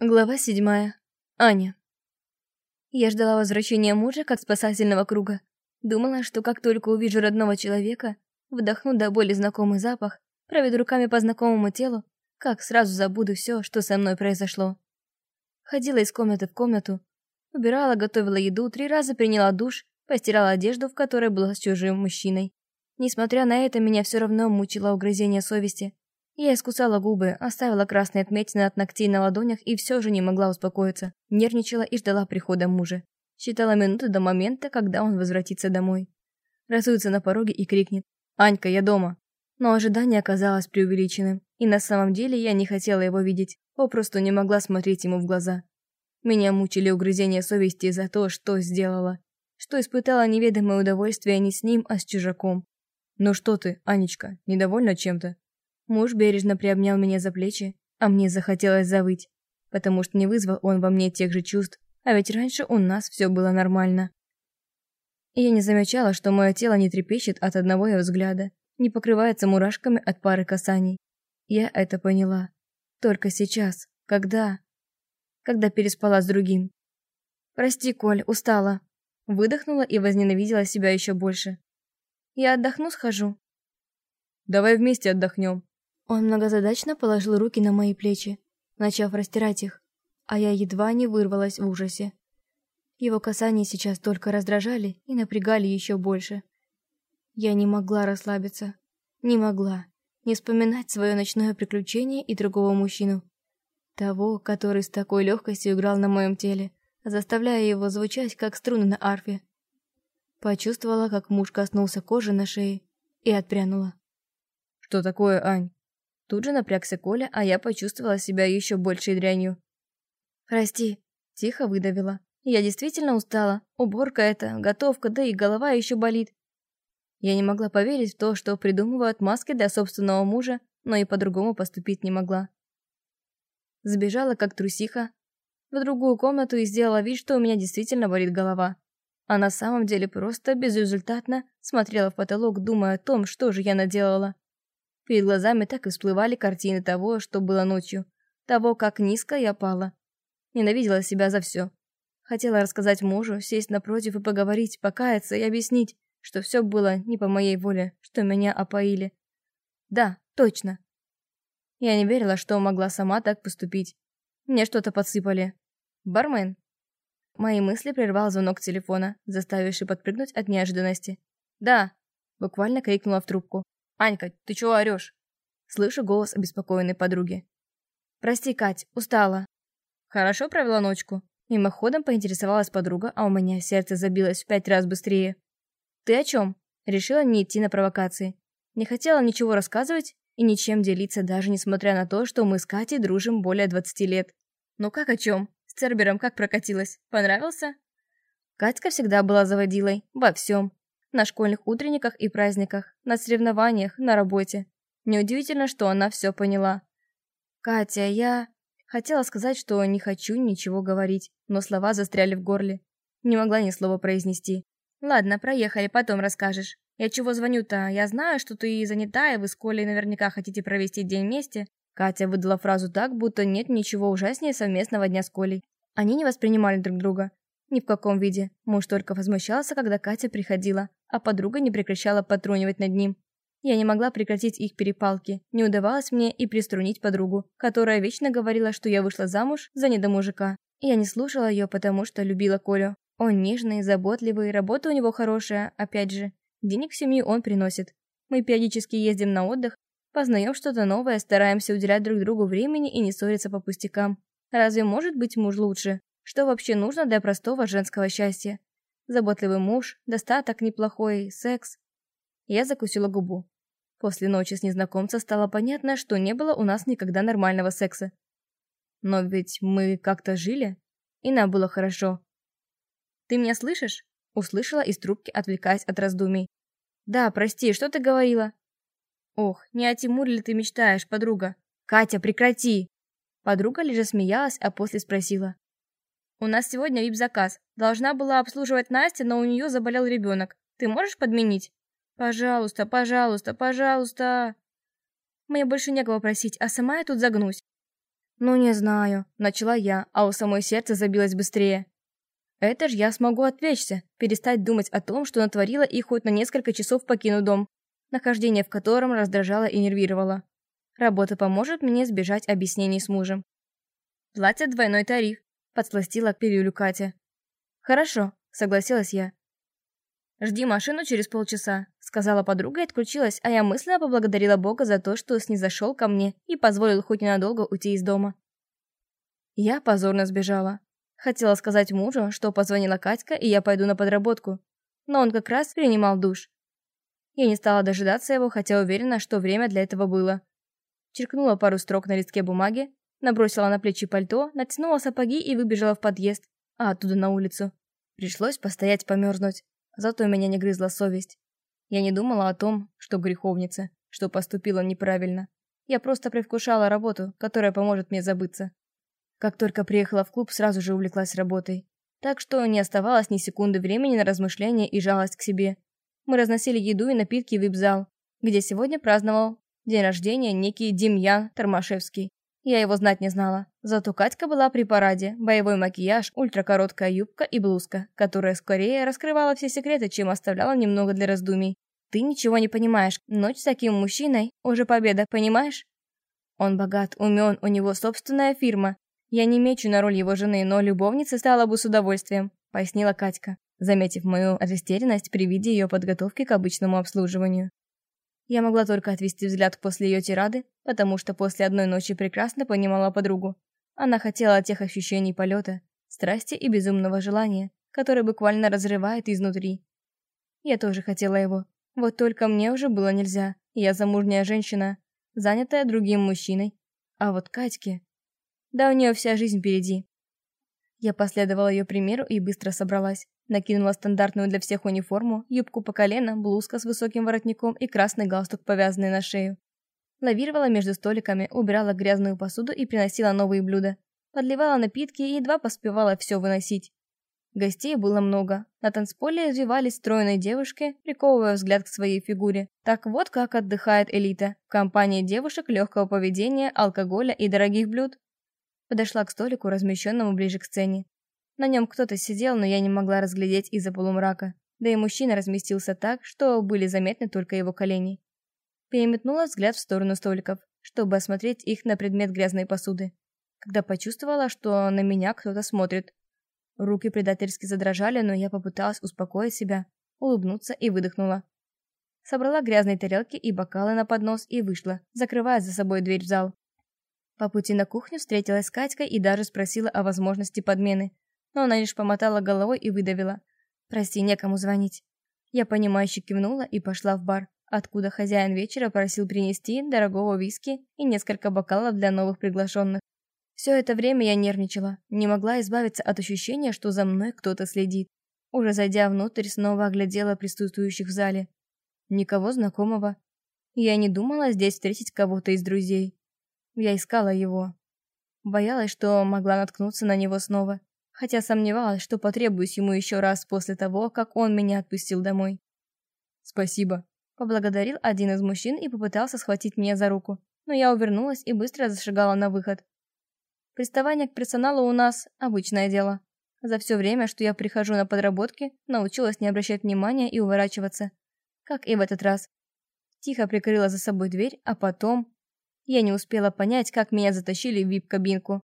Глава седьмая. Аня. Я ждала возвращения мужа как спасательного круга. Думала, что как только увижу родного человека, вдохну до боли знакомый запах, проведу руками по знакомому телу, как сразу забуду все, что со мной произошло. Ходила из комнаты в комнату, убирала, готовила еду, три раза приняла душ, постирала одежду, в которой была с чужим мужчиной. Несмотря на это, меня все равно мучило угрызение совести. Я искусала губы, оставила красные отметины от ногтей на ладонях и все же не могла успокоиться. Нервничала и ждала прихода мужа. Считала минуты до момента, когда он возвратится домой. Разуется на пороге и крикнет «Анька, я дома!». Но ожидание оказалось преувеличенным, и на самом деле я не хотела его видеть, попросту не могла смотреть ему в глаза. Меня мучили угрызения совести за то, что сделала, что испытала неведомое удовольствие не с ним, а с чужаком. «Ну что ты, Анечка, недовольна чем-то?» Муж бережно приобнял меня за плечи, а мне захотелось завыть, потому что не вызвал он во мне тех же чувств, а ведь раньше у нас все было нормально. Я не замечала, что мое тело не трепещет от одного его взгляда, не покрывается мурашками от пары касаний. Я это поняла. Только сейчас, когда... Когда переспала с другим. «Прости, Коль, устала». Выдохнула и возненавидела себя еще больше. «Я отдохну, схожу». «Давай вместе отдохнем», он многозадачно положил руки на мои плечи, начав растирать их, а я едва не вырвалась в ужасе. Его касания сейчас только раздражали и напрягали еще больше. Я не могла расслабиться. Не могла. Не вспоминать свое ночное приключение и другого мужчину. Того, который с такой легкостью играл на моем теле, заставляя его звучать, как струны на арфе. Почувствовала, как муж коснулся кожи на шее и отпрянула. «Что такое, Ань?» Тут же напрягся Коля, а я почувствовала себя еще большей дрянью. «Прости», — тихо выдавила. «Я действительно устала. Уборка это, готовка, да и голова еще болит». Я не могла поверить в то, что придумывают маски для собственного мужа, но и по-другому поступить не могла. Сбежала, как трусиха, в другую комнату и сделала вид, что у меня действительно болит голова. А на самом деле просто безрезультатно смотрела в потолок, думая о том, что же я наделала. Перед глазами так и всплывали картины того, что было ночью, того, как низко я пала. Ненавидела себя за все. Хотела рассказать мужу, сесть напротив и поговорить, покаяться и объяснить, что все было не по моей воле, что меня опоили. Да, точно. Я не верила, что могла сама так поступить. Мне что-то подсыпали. Бармен? Мои мысли прервал звонок телефона, заставивший подпрыгнуть от неожиданности. «Да!» — буквально крикнула в трубку. «Анька, ты чего орешь?» Слышу голос обеспокоенной подруги. «Прости, Кать, устала». «Хорошо провела ночку?» Мимоходом поинтересовалась подруга, а у меня сердце забилось в пять раз быстрее. «Ты о чем?» Решила не идти на провокации. Не хотела ничего рассказывать и ничем делиться, даже несмотря на то, что мы с Катей дружим более 20 лет. «Ну как о чем? С Цербером как прокатилась? Понравился?» Катька всегда была заводилой, во всем на школьных утренниках и праздниках, на соревнованиях, на работе. Неудивительно, что она все поняла. «Катя, я...» Хотела сказать, что не хочу ничего говорить, но слова застряли в горле. Не могла ни слова произнести. «Ладно, проехали, потом расскажешь. Я чего звоню-то? Я знаю, что ты занята, и вы с Колей наверняка хотите провести день вместе». Катя выдала фразу так, будто нет ничего ужаснее совместного дня с Колей. Они не воспринимали друг друга. Ни в каком виде. Муж только возмущался, когда Катя приходила, а подруга не прекращала потрунивать над ним. Я не могла прекратить их перепалки. Не удавалось мне и приструнить подругу, которая вечно говорила, что я вышла замуж за недомужика. Я не слушала ее, потому что любила Колю. Он нежный, заботливый, работа у него хорошая, опять же. Денег в семью он приносит. Мы периодически ездим на отдых, познаем что-то новое, стараемся уделять друг другу времени и не ссориться по пустякам. Разве может быть муж лучше? Что вообще нужно для простого женского счастья? Заботливый муж, достаток неплохой, секс. Я закусила губу. После ночи с незнакомцем стало понятно, что не было у нас никогда нормального секса. Но ведь мы как-то жили, и нам было хорошо. «Ты меня слышишь?» Услышала из трубки, отвлекаясь от раздумий. «Да, прости, что ты говорила?» «Ох, не о Тимуре ли ты мечтаешь, подруга?» «Катя, прекрати!» Подруга лишь смеялась, а после спросила. У нас сегодня вип-заказ. Должна была обслуживать Настя, но у нее заболел ребенок. Ты можешь подменить? Пожалуйста, пожалуйста, пожалуйста. Мне больше некого просить, а сама я тут загнусь. «Ну, не знаю», — начала я, а у самой сердце забилось быстрее. Это ж я смогу отвлечься, перестать думать о том, что натворила и хоть на несколько часов покину дом, нахождение в котором раздражало и нервировало. Работа поможет мне сбежать объяснений с мужем. Платят двойной тариф, подсластила периулю Катя. Хорошо, согласилась я. «Жди машину через полчаса», — сказала подруга и отключилась, а я мысленно поблагодарила Бога за то, что снизошел ко мне и позволил хоть ненадолго уйти из дома. Я позорно сбежала. Хотела сказать мужу, что позвонила Катька, и я пойду на подработку. Но он как раз принимал душ. Я не стала дожидаться его, хотя уверена, что время для этого было. Черкнула пару строк на листке бумаги, набросила на плечи пальто, натянула сапоги и выбежала в подъезд, а оттуда на улицу. Пришлось постоять померзнуть. Зато меня не грызла совесть. Я не думала о том, что греховница, что поступила неправильно. Я просто привкушала работу, которая поможет мне забыться. Как только приехала в клуб, сразу же увлеклась работой. Так что не оставалось ни секунды времени на размышления и жалость к себе. Мы разносили еду и напитки в вип-зал, где сегодня праздновал день рождения некий Демьян Тормашевский. Я его знать не знала. Зато Катька была при параде, боевой макияж, ультракороткая юбка и блузка, которая скорее раскрывала все секреты, чем оставляла немного для раздумий. Ты ничего не понимаешь. Ночь с таким мужчиной – уже победа, понимаешь? Он богат, умен, у него собственная фирма. Я не мечу на роль его жены, но любовница стала бы с удовольствием, пояснила Катька, заметив мою растерянность при виде ее подготовки к обычному обслуживанию. Я могла только отвести взгляд после ее тирады, потому что после одной ночи прекрасно понимала подругу. Она хотела тех ощущений полета, страсти и безумного желания, которое буквально разрывает изнутри. Я тоже хотела его. Вот только мне уже было нельзя. Я замужняя женщина, занятая другим мужчиной. А вот Катьке... Да у нее вся жизнь впереди. Я последовала ее примеру и быстро собралась. Накинула стандартную для всех униформу, юбку по колено, блузка с высоким воротником и красный галстук, повязанный на шею. Лавировала между столиками, убирала грязную посуду и приносила новые блюда. Подливала напитки и едва поспевала все выносить. Гостей было много. На танцполе извивались стройные девушки, приковывая взгляд к своей фигуре. Так вот как отдыхает элита. В компании девушек легкого поведения, алкоголя и дорогих блюд. Подошла к столику, размещенному ближе к сцене. На нем кто-то сидел, но я не могла разглядеть из-за полумрака. Да и мужчина разместился так, что были заметны только его колени. Переметнула взгляд в сторону столиков, чтобы осмотреть их на предмет грязной посуды. Когда почувствовала, что на меня кто-то смотрит. Руки предательски задрожали, но я попыталась успокоить себя, улыбнуться и выдохнула. Собрала грязные тарелки и бокалы на поднос и вышла, закрывая за собой дверь в зал. По пути на кухню встретилась с Катькой и даже спросила о возможности подмены, но она лишь помотала головой и выдавила. «Прости, некому звонить». Я понимающе кивнула и пошла в бар, откуда хозяин вечера просил принести дорогого виски и несколько бокалов для новых приглашенных. Все это время я нервничала, не могла избавиться от ощущения, что за мной кто-то следит. Уже зайдя внутрь, снова оглядела присутствующих в зале. Никого знакомого. Я не думала здесь встретить кого-то из друзей. Я искала его. Боялась, что могла наткнуться на него снова хотя сомневалась, что потребуюсь ему еще раз после того, как он меня отпустил домой. «Спасибо», — поблагодарил один из мужчин и попытался схватить меня за руку, но я увернулась и быстро зашагала на выход. Приставание к персоналу у нас — обычное дело. За все время, что я прихожу на подработки, научилась не обращать внимания и уворачиваться. Как и в этот раз. Тихо прикрыла за собой дверь, а потом... Я не успела понять, как меня затащили в вип-кабинку.